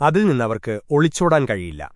അതിൽ നിന്നവർക്ക് ഒളിച്ചോടാൻ കഴിയില്ല